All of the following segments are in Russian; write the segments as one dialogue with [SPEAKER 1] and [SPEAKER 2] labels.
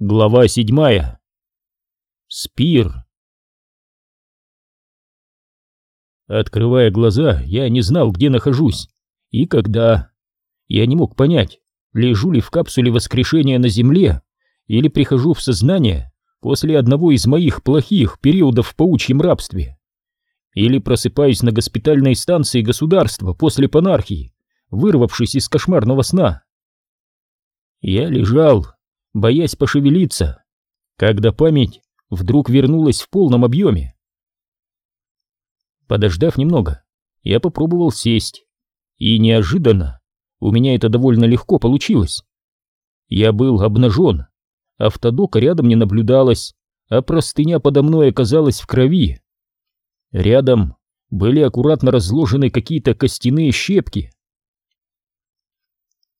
[SPEAKER 1] Глава седьмая. Спир. Открывая глаза, я не знал, где нахожусь и когда. Я не мог понять, лежу ли в капсуле воскрешения на земле или прихожу в сознание после одного из моих плохих периодов в паучьем рабстве. Или просыпаюсь на госпитальной станции государства после панархии, вырвавшись из кошмарного сна. Я лежал, боясь пошевелиться, когда память вдруг вернулась в полном объеме. Подождав немного, я попробовал сесть, и неожиданно у меня это довольно легко получилось. Я был обнажен, автодока рядом не наблюдалось, а простыня подо мной оказалась в крови. Рядом были аккуратно разложены какие-то костяные щепки.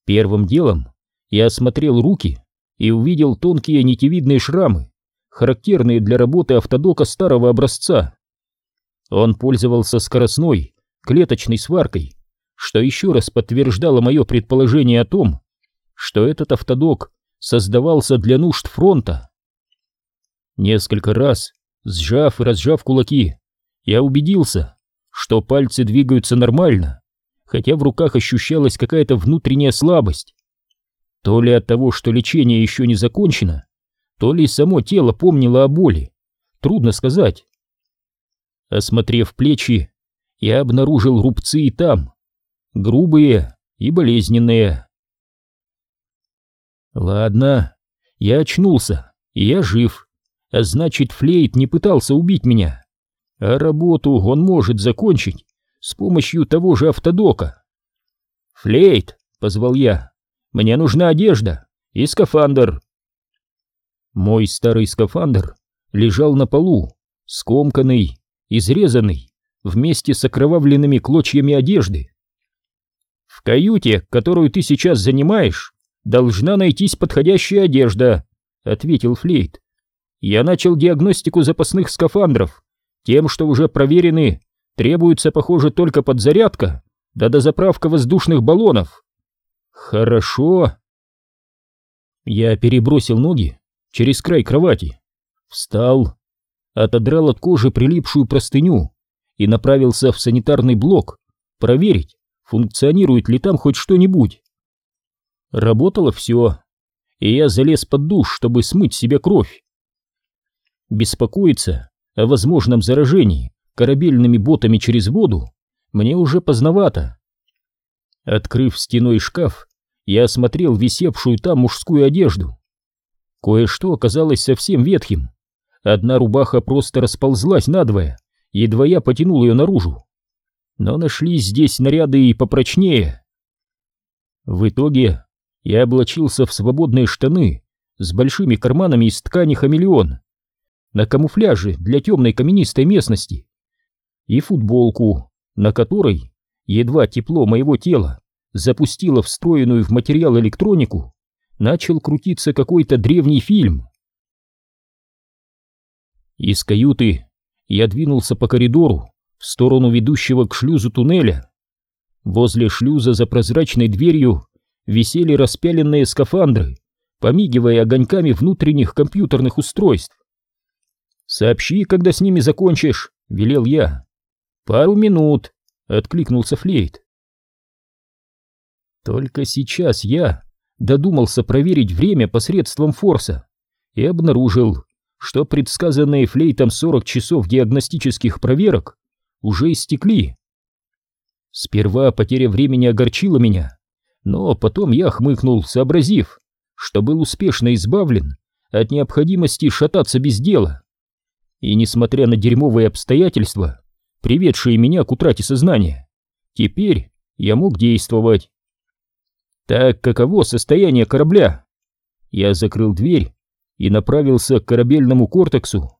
[SPEAKER 1] Первым делом я осмотрел руки и увидел тонкие нитевидные шрамы, характерные для работы автодока старого образца. Он пользовался скоростной, клеточной сваркой, что еще раз подтверждало мое предположение о том, что этот автодок создавался для нужд фронта. Несколько раз, сжав и разжав кулаки, я убедился, что пальцы двигаются нормально, хотя в руках ощущалась какая-то внутренняя слабость. То ли от того, что лечение еще не закончено, то ли само тело помнило о боли. Трудно сказать. Осмотрев плечи, я обнаружил рубцы и там, грубые и болезненные. Ладно, я очнулся, и я жив, а значит, Флейт не пытался убить меня, а работу он может закончить с помощью того же автодока. «Флейт!» — позвал я. Мне нужна одежда и скафандр. Мой старый скафандр лежал на полу, скомканный, изрезанный, вместе с окровавленными клочьями одежды. В каюте, которую ты сейчас занимаешь, должна найтись подходящая одежда, ответил Флейт. Я начал диагностику запасных скафандров. Тем, что уже проверены, требуется, похоже, только подзарядка да дозаправка воздушных баллонов. Хорошо. Я перебросил ноги через край кровати, встал, отодрал от кожи прилипшую простыню и направился в санитарный блок проверить, функционирует ли там хоть что-нибудь. Работало все, и я залез под душ, чтобы смыть себе кровь. Беспокоиться о возможном заражении корабельными ботами через воду мне уже поздновато. Открыв стеной шкаф, я осмотрел висевшую там мужскую одежду. Кое-что оказалось совсем ветхим. Одна рубаха просто расползлась надвое, едва я потянул ее наружу. Но нашлись здесь наряды и попрочнее. В итоге я облачился в свободные штаны с большими карманами из ткани хамелеон, на камуфляже для темной каменистой местности и футболку, на которой едва тепло моего тела запустила встроенную в материал электронику, начал крутиться какой-то древний фильм. Из каюты я двинулся по коридору в сторону ведущего к шлюзу туннеля. Возле шлюза за прозрачной дверью висели распяленные скафандры, помигивая огоньками внутренних компьютерных устройств. «Сообщи, когда с ними закончишь», — велел я. «Пару минут», — откликнулся Флейт. Только сейчас я додумался проверить время посредством форса и обнаружил, что предсказанные флейтом 40 часов диагностических проверок уже истекли. Сперва потеря времени огорчила меня, но потом я хмыкнул, сообразив, что был успешно избавлен от необходимости шататься без дела. И несмотря на дерьмовые обстоятельства, приведшие меня к утрате сознания, теперь я мог действовать. Так каково состояние корабля? Я закрыл дверь и направился к корабельному кортексу.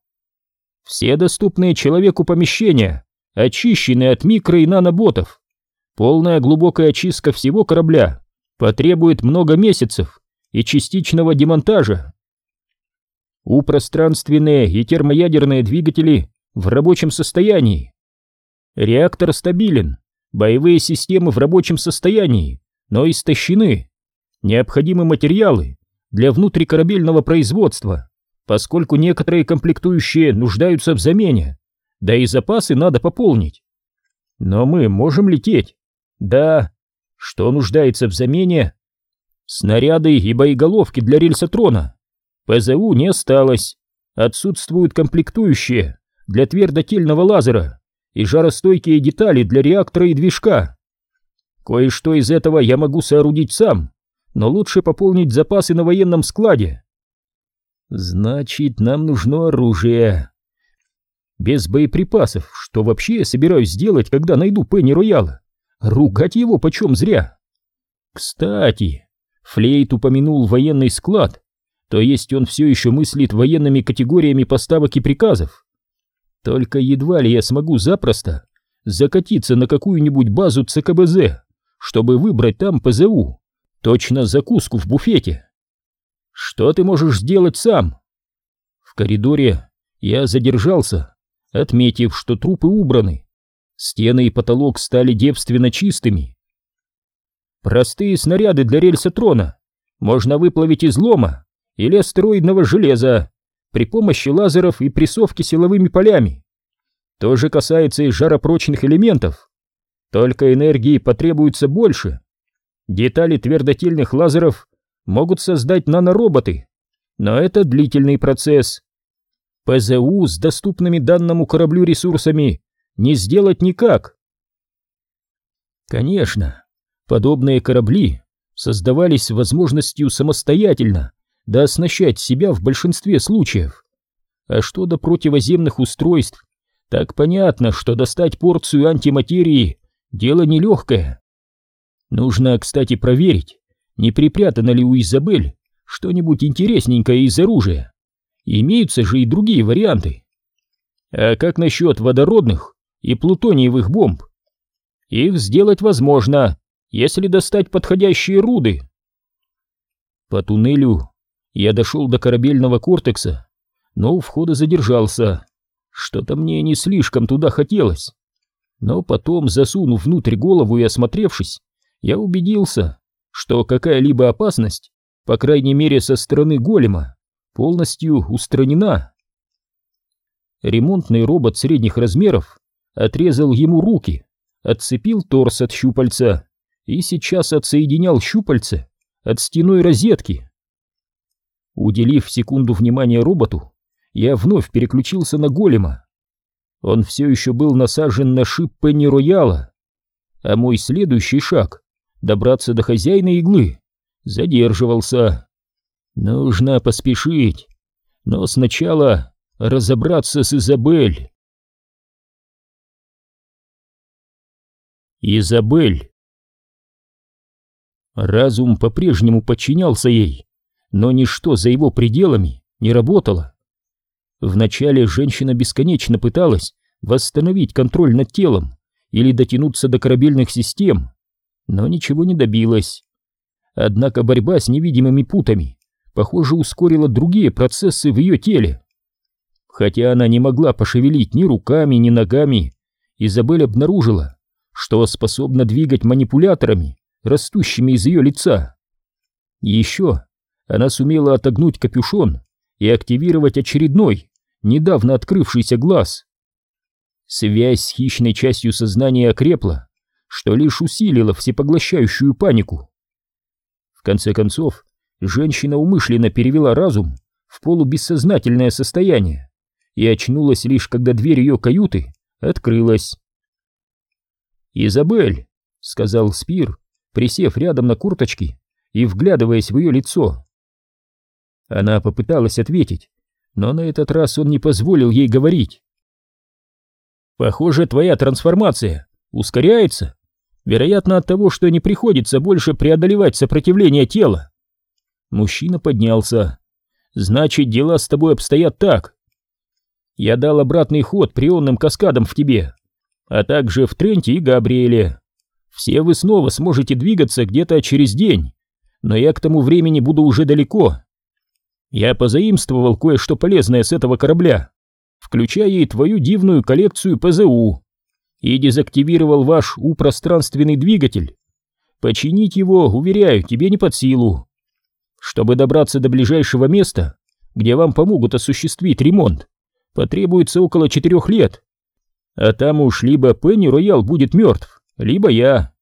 [SPEAKER 1] Все доступные человеку помещения очищены от микро- и наноботов. Полная глубокая очистка всего корабля потребует много месяцев и частичного демонтажа. У пространственные и термоядерные двигатели в рабочем состоянии. Реактор стабилен, боевые системы в рабочем состоянии но истощены. Необходимы материалы для внутрикорабельного производства, поскольку некоторые комплектующие нуждаются в замене, да и запасы надо пополнить. Но мы можем лететь. Да. Что нуждается в замене? Снаряды и боеголовки для рельсотрона. ПЗУ не осталось. Отсутствуют комплектующие для твердотельного лазера и жаростойкие детали для реактора и движка. Кое-что из этого я могу соорудить сам, но лучше пополнить запасы на военном складе. Значит, нам нужно оружие. Без боеприпасов, что вообще я собираюсь сделать, когда найду Пенни Рояла? Ругать его почем зря. Кстати, Флейт упомянул военный склад, то есть он все еще мыслит военными категориями поставок и приказов. Только едва ли я смогу запросто закатиться на какую-нибудь базу ЦКБЗ, чтобы выбрать там ПЗУ, точно закуску в буфете. Что ты можешь сделать сам? В коридоре я задержался, отметив, что трупы убраны. Стены и потолок стали девственно чистыми. Простые снаряды для рельсотрона можно выплавить из лома или астероидного железа при помощи лазеров и прессовки силовыми полями. То же касается и жаропрочных элементов. Только энергии потребуется больше. Детали твердотельных лазеров могут создать нанороботы, но это длительный процесс. ПЗУ с доступными данному кораблю ресурсами не сделать никак. Конечно, подобные корабли создавались возможностью самостоятельно да оснащать себя в большинстве случаев. А что до противоземных устройств, так понятно, что достать порцию антиматерии – дело нелегкое. Нужно, кстати, проверить, не припрятано ли у Изабель что-нибудь интересненькое из оружия. Имеются же и другие варианты. А как насчет водородных и плутониевых бомб? Их сделать возможно, если достать подходящие руды. По туннелю я дошел до корабельного кортекса, но у входа задержался. Что-то мне не слишком туда хотелось. Но потом, засунув внутрь голову и осмотревшись, я убедился, что какая-либо опасность, по крайней мере со стороны голема, полностью устранена. Ремонтный робот средних размеров отрезал ему руки, отцепил торс от щупальца и сейчас отсоединял щупальце от стеной розетки. Уделив секунду внимания роботу, я вновь переключился на голема. Он все еще был насажен на шип Пенни Рояла, а мой следующий шаг — добраться до хозяина иглы — задерживался. Нужно поспешить, но сначала разобраться с Изабель. Изабель. Разум по-прежнему подчинялся ей, но ничто за его пределами не работало. Вначале женщина бесконечно пыталась восстановить контроль над телом или дотянуться до корабельных систем, но ничего не добилась. Однако борьба с невидимыми путами, похоже, ускорила другие процессы в ее теле. Хотя она не могла пошевелить ни руками, ни ногами, Изабель обнаружила, что способна двигать манипуляторами, растущими из ее лица. Еще она сумела отогнуть капюшон и активировать очередной, недавно открывшийся глаз. Связь с хищной частью сознания окрепла, что лишь усилило всепоглощающую панику. В конце концов, женщина умышленно перевела разум в полубессознательное состояние и очнулась лишь когда дверь ее каюты открылась. «Изабель», — сказал Спир, присев рядом на курточке и вглядываясь в ее лицо. Она попыталась ответить, но на этот раз он не позволил ей говорить. «Похоже, твоя трансформация ускоряется, вероятно от того, что не приходится больше преодолевать сопротивление тела». Мужчина поднялся. «Значит, дела с тобой обстоят так. Я дал обратный ход прионным каскадам в тебе, а также в Тренте и Габриэле. Все вы снова сможете двигаться где-то через день, но я к тому времени буду уже далеко. Я позаимствовал кое-что полезное с этого корабля, включая и твою дивную коллекцию ПЗУ, и дезактивировал ваш упространственный двигатель. Починить его, уверяю, тебе не под силу. Чтобы добраться до ближайшего места, где вам помогут осуществить ремонт, потребуется около четырех лет. А там уж либо Пенни Роял будет мертв, либо я.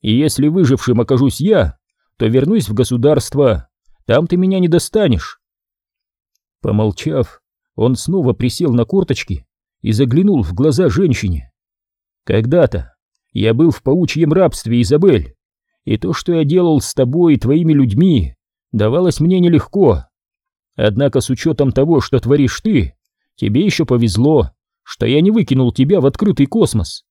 [SPEAKER 1] И если выжившим окажусь я, то вернусь в государство, там ты меня не достанешь. Помолчав, он снова присел на корточки и заглянул в глаза женщине. Когда-то я был в паучьем рабстве, Изабель, и то, что я делал с тобой и твоими людьми, давалось мне нелегко. Однако с учетом того, что творишь ты, тебе еще повезло, что я не выкинул тебя в открытый космос.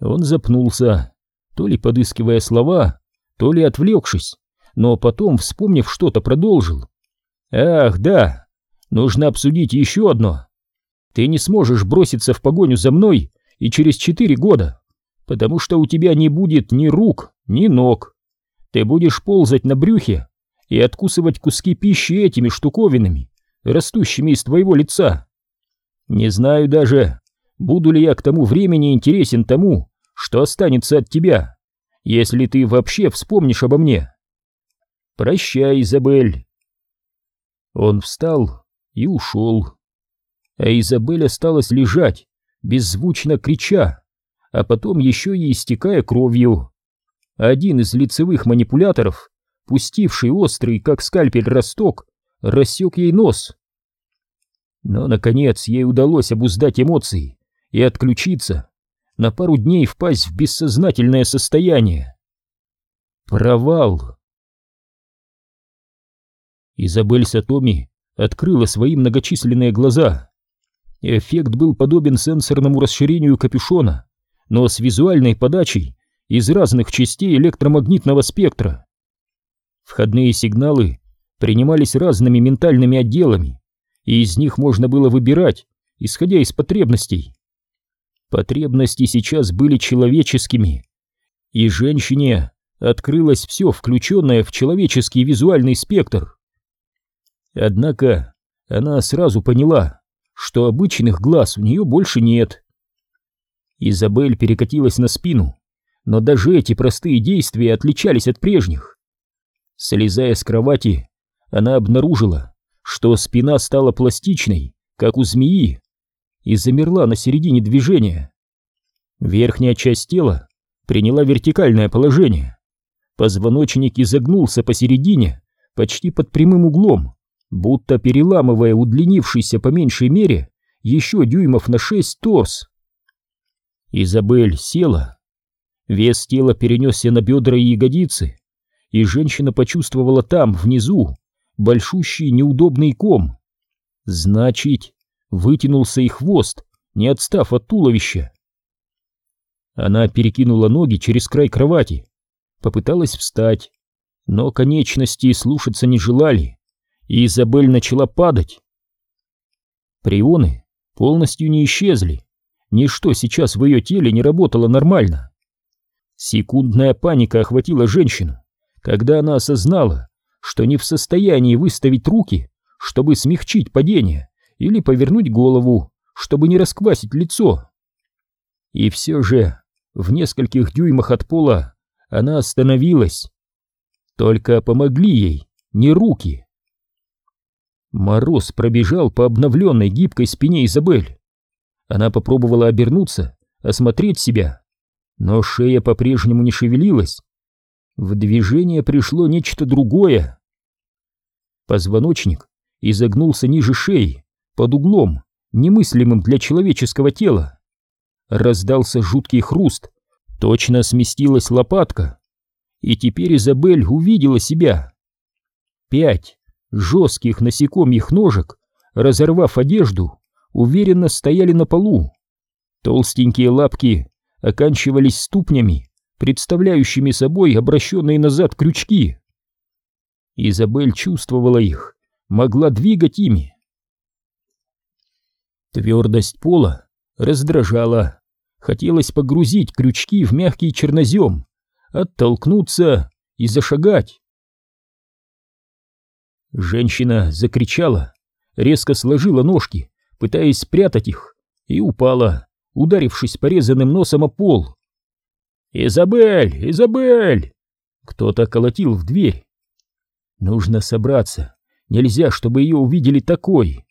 [SPEAKER 1] Он запнулся, то ли подыскивая слова, то ли отвлекшись, но потом, вспомнив что-то, продолжил. «Ах, да, нужно обсудить еще одно. Ты не сможешь броситься в погоню за мной и через четыре года, потому что у тебя не будет ни рук, ни ног. Ты будешь ползать на брюхе и откусывать куски пищи этими штуковинами, растущими из твоего лица. Не знаю даже, буду ли я к тому времени интересен тому, что останется от тебя, если ты вообще вспомнишь обо мне. Прощай, Изабель. Он встал и ушел. А Изабель осталась лежать, беззвучно крича, а потом еще и истекая кровью. Один из лицевых манипуляторов, пустивший острый, как скальпель, росток, рассек ей нос. Но, наконец, ей удалось обуздать эмоции и отключиться, на пару дней впасть в бессознательное состояние. Провал. Изабель Сатоми открыла свои многочисленные глаза. Эффект был подобен сенсорному расширению капюшона, но с визуальной подачей из разных частей электромагнитного спектра. Входные сигналы принимались разными ментальными отделами, и из них можно было выбирать, исходя из потребностей. Потребности сейчас были человеческими, и женщине открылось все, включенное в человеческий визуальный спектр. Однако она сразу поняла, что обычных глаз у нее больше нет. Изабель перекатилась на спину, но даже эти простые действия отличались от прежних. Слезая с кровати, она обнаружила, что спина стала пластичной, как у змеи, и замерла на середине движения. Верхняя часть тела приняла вертикальное положение. Позвоночник изогнулся посередине, почти под прямым углом, будто переламывая удлинившийся по меньшей мере еще дюймов на шесть торс. Изабель села. Вес тела перенесся на бедра и ягодицы, и женщина почувствовала там, внизу, большущий неудобный ком. Значит, вытянулся и хвост, не отстав от туловища. Она перекинула ноги через край кровати, попыталась встать, но конечности слушаться не желали и Изабель начала падать. Прионы полностью не исчезли, ничто сейчас в ее теле не работало нормально. Секундная паника охватила женщину, когда она осознала, что не в состоянии выставить руки, чтобы смягчить падение, или повернуть голову, чтобы не расквасить лицо. И все же в нескольких дюймах от пола она остановилась. Только помогли ей не руки. Мороз пробежал по обновленной гибкой спине Изабель. Она попробовала обернуться, осмотреть себя, но шея по-прежнему не шевелилась. В движение пришло нечто другое. Позвоночник изогнулся ниже шеи, под углом, немыслимым для человеческого тела. Раздался жуткий хруст, точно сместилась лопатка. И теперь Изабель увидела себя. Пять жестких насекомьих ножек, разорвав одежду, уверенно стояли на полу. Толстенькие лапки оканчивались ступнями, представляющими собой обращенные назад крючки. Изабель чувствовала их, могла двигать ими. Твердость пола раздражала. Хотелось погрузить крючки в мягкий чернозем, оттолкнуться и зашагать. Женщина закричала, резко сложила ножки, пытаясь спрятать их, и упала, ударившись порезанным носом о пол. «Изабель! Изабель!» Кто-то колотил в дверь. Нужно собраться. Нельзя, чтобы ее увидели такой.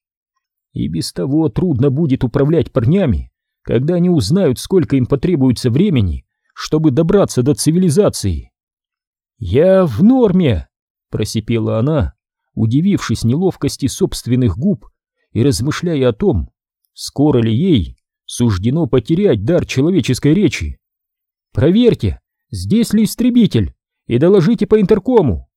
[SPEAKER 1] И без того трудно будет управлять парнями, когда они узнают, сколько им потребуется времени, чтобы добраться до цивилизации. «Я в норме!» — просипела она, удивившись неловкости собственных губ и размышляя о том, скоро ли ей суждено потерять дар человеческой речи. «Проверьте, здесь ли истребитель, и доложите по интеркому!»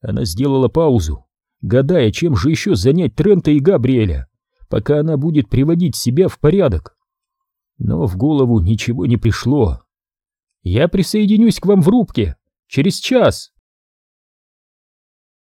[SPEAKER 1] Она сделала паузу, гадая, чем же еще занять Трента и Габриэля, пока она будет приводить себя в порядок. Но в голову ничего не пришло. «Я присоединюсь к вам в рубке через час!»